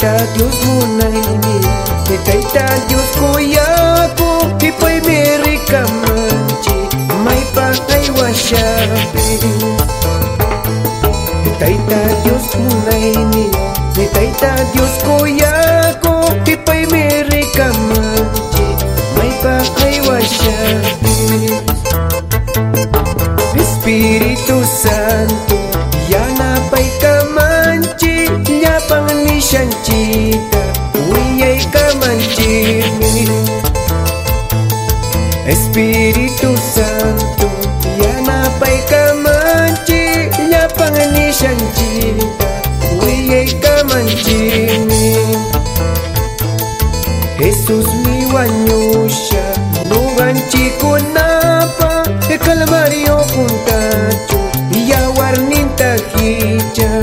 Taita Dios munaini Taita Dios kuyaku Ipay meri kamanchi May pahay wasyabi Taita Dios munaini Taita Dios kuyaku Ipay meri kamanchi May pahay wasyabi Espiritu Santo Yana pay kamanchi Nyapang ni shanchita, huye camanchirmi. Espíritu Santo, yana pay camanchi, ya pangani shanchita, huye camanchirmi. Jesús mi wanyusha, no ganchi kunapa, el calvario puntacho, ya warninta hicha.